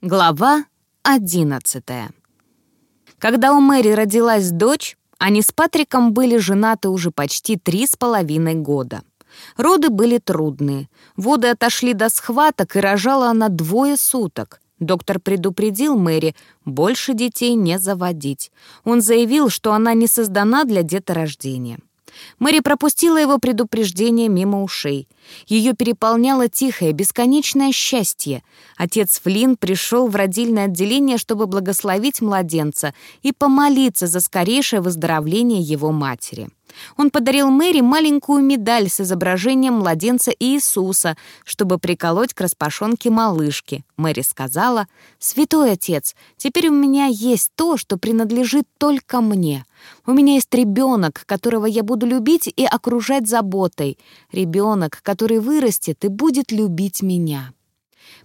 Глава одиннадцатая. Когда у Мэри родилась дочь, они с Патриком были женаты уже почти три с половиной года. Роды были трудные. Воды отошли до схваток, и рожала она двое суток. Доктор предупредил Мэри больше детей не заводить. Он заявил, что она не создана для деторождения. Мэри пропустила его предупреждение мимо ушей. Ее переполняло тихое, бесконечное счастье. Отец Флинн пришел в родильное отделение, чтобы благословить младенца и помолиться за скорейшее выздоровление его матери. Он подарил Мэри маленькую медаль с изображением младенца Иисуса, чтобы приколоть к распашонке малышки. Мэри сказала, «Святой отец, теперь у меня есть то, что принадлежит только мне. У меня есть ребенок, которого я буду любить и окружать заботой. Ребенок, который вырастет и будет любить меня».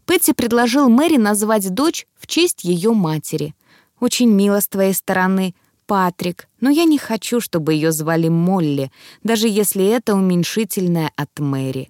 Пэтти предложил Мэри назвать дочь в честь ее матери. «Очень мило с твоей стороны», Патрик, но я не хочу, чтобы ее звали Молли, даже если это уменьшительное от Мэри.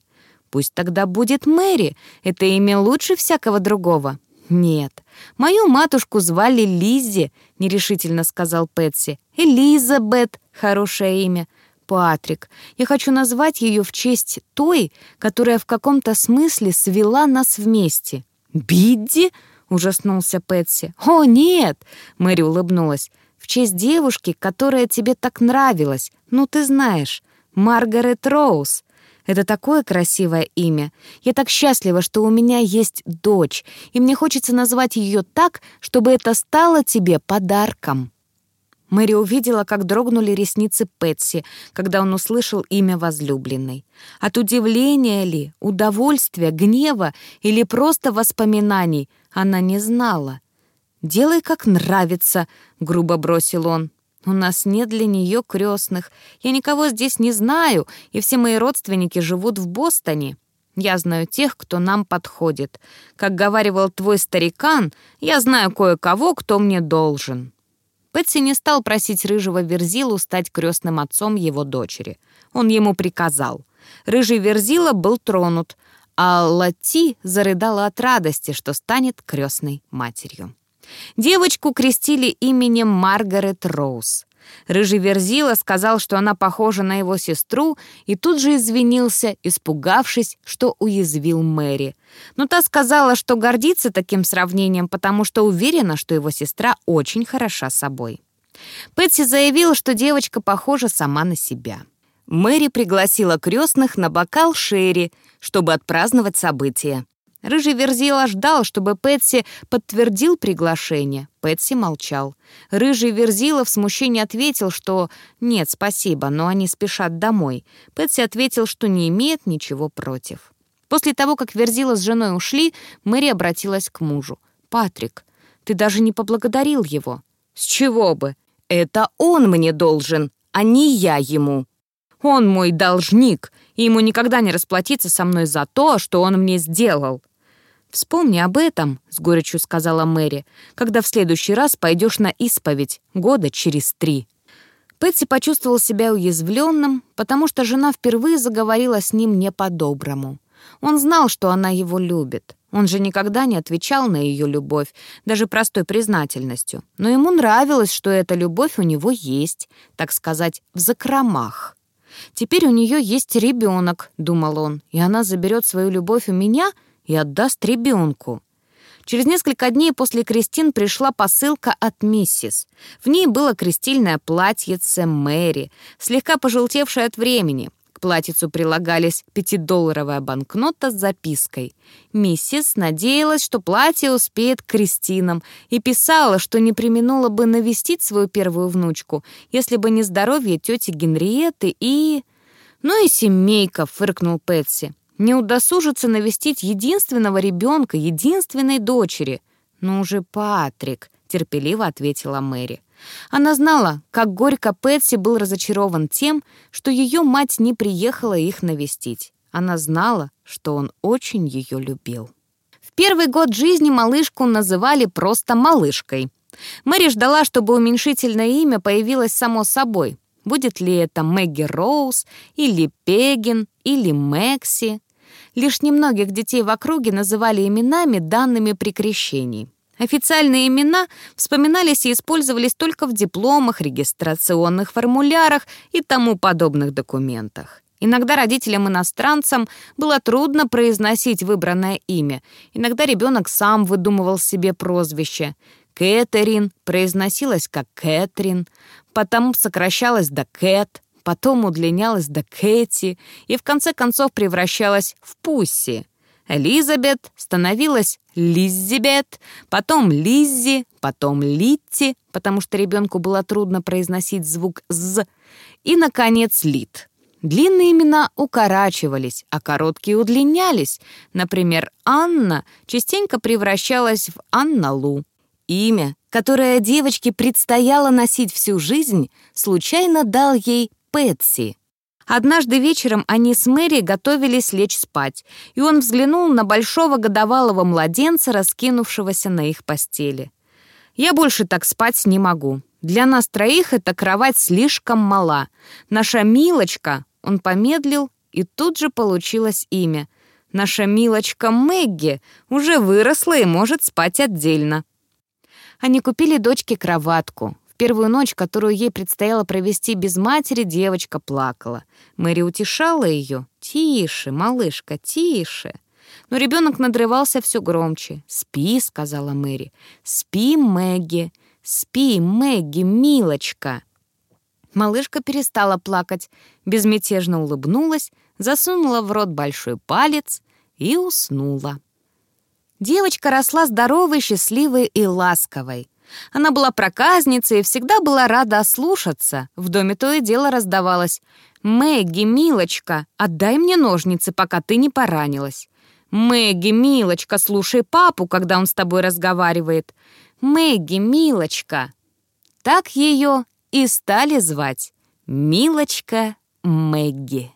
Пусть тогда будет Мэри, это имя лучше всякого другого. Нет, мою матушку звали Лиззи, нерешительно сказал Пэтси. Элизабет, хорошее имя. Патрик, я хочу назвать ее в честь той, которая в каком-то смысле свела нас вместе. Бидди? ужаснулся Пэтси. «О, нет!» — Мэри улыбнулась в честь девушки, которая тебе так нравилась. Ну, ты знаешь, Маргарет Роуз. Это такое красивое имя. Я так счастлива, что у меня есть дочь, и мне хочется назвать ее так, чтобы это стало тебе подарком». Мэри увидела, как дрогнули ресницы Пэтси, когда он услышал имя возлюбленной. От удивления ли, удовольствия, гнева или просто воспоминаний она не знала. «Делай, как нравится», — грубо бросил он. «У нас нет для нее крестных. Я никого здесь не знаю, и все мои родственники живут в Бостоне. Я знаю тех, кто нам подходит. Как говаривал твой старикан, я знаю кое-кого, кто мне должен». Пэтси не стал просить рыжего Верзилу стать крестным отцом его дочери. Он ему приказал. Рыжий Верзила был тронут, а Лати зарыдала от радости, что станет крестной матерью. Девочку крестили именем Маргарет Роуз. Рыжий Верзила сказал, что она похожа на его сестру, и тут же извинился, испугавшись, что уязвил Мэри. Но та сказала, что гордится таким сравнением, потому что уверена, что его сестра очень хороша собой. Пэтси заявил, что девочка похожа сама на себя. Мэри пригласила крестных на бокал Шерри, чтобы отпраздновать событие. Рыжий Верзила ждал, чтобы Пэтси подтвердил приглашение. Пэтси молчал. Рыжий Верзила в смущении ответил, что «нет, спасибо, но они спешат домой». Пэтси ответил, что не имеет ничего против. После того, как Верзила с женой ушли, Мэри обратилась к мужу. «Патрик, ты даже не поблагодарил его». «С чего бы? Это он мне должен, а не я ему». «Он мой должник, и ему никогда не расплатиться со мной за то, что он мне сделал». «Вспомни об этом», — с горечью сказала Мэри, «когда в следующий раз пойдешь на исповедь, года через три». Пэтси почувствовал себя уязвленным, потому что жена впервые заговорила с ним не по-доброму. Он знал, что она его любит. Он же никогда не отвечал на ее любовь, даже простой признательностью. Но ему нравилось, что эта любовь у него есть, так сказать, в закромах. «Теперь у нее есть ребенок», — думал он, «и она заберет свою любовь у меня — и отдаст ребенку. Через несколько дней после Кристин пришла посылка от миссис. В ней было крестильное платьице Мэри, слегка пожелтевшее от времени. К платьицу прилагались пятидолларовая банкнота с запиской. Миссис надеялась, что платье успеет к Кристинам, и писала, что не применула бы навестить свою первую внучку, если бы не здоровье тети Генриетты и... «Ну и семейка», — фыркнул Пэтси не удосужится навестить единственного ребенка, единственной дочери. «Ну уже Патрик», — терпеливо ответила Мэри. Она знала, как горько Пэтси был разочарован тем, что ее мать не приехала их навестить. Она знала, что он очень ее любил. В первый год жизни малышку называли просто малышкой. Мэри ждала, чтобы уменьшительное имя появилось само собой. Будет ли это Мэгги Роуз, или Пегин, или Мэкси? Лишь немногих детей в округе называли именами, данными при крещении. Официальные имена вспоминались и использовались только в дипломах, регистрационных формулярах и тому подобных документах. Иногда родителям-иностранцам было трудно произносить выбранное имя. Иногда ребенок сам выдумывал себе прозвище. Кэтерин произносилась как Кэтрин, потом сокращалась до Кэт, потом удлинялась до Кэти и в конце концов превращалась в Пусси. Элизабет становилась Лиззибет, потом Лиззи, потом Литти, потому что ребенку было трудно произносить звук «з», и, наконец, Лит. Длинные имена укорачивались, а короткие удлинялись. Например, Анна частенько превращалась в Анна Лу. Имя, которое девочке предстояло носить всю жизнь, случайно дал ей Пэтси. Однажды вечером они с Мэри готовились лечь спать, и он взглянул на большого годовалого младенца, раскинувшегося на их постели. «Я больше так спать не могу. Для нас троих эта кровать слишком мала. Наша Милочка, он помедлил, и тут же получилось имя. Наша милочка Мэгги уже выросла и может спать отдельно. Они купили дочке кроватку. Первую ночь, которую ей предстояло провести без матери, девочка плакала. Мэри утешала ее. «Тише, малышка, тише». Но ребенок надрывался все громче. «Спи», — сказала Мэри. «Спи, Мэгги. Спи, Мэгги, милочка». Малышка перестала плакать, безмятежно улыбнулась, засунула в рот большой палец и уснула. Девочка росла здоровой, счастливой и ласковой. Она была проказницей и всегда была рада ослушаться. В доме то и дело раздавалось. «Мэгги, милочка, отдай мне ножницы, пока ты не поранилась». «Мэгги, милочка, слушай папу, когда он с тобой разговаривает». «Мэгги, милочка». Так ее и стали звать Милочка Мэгги.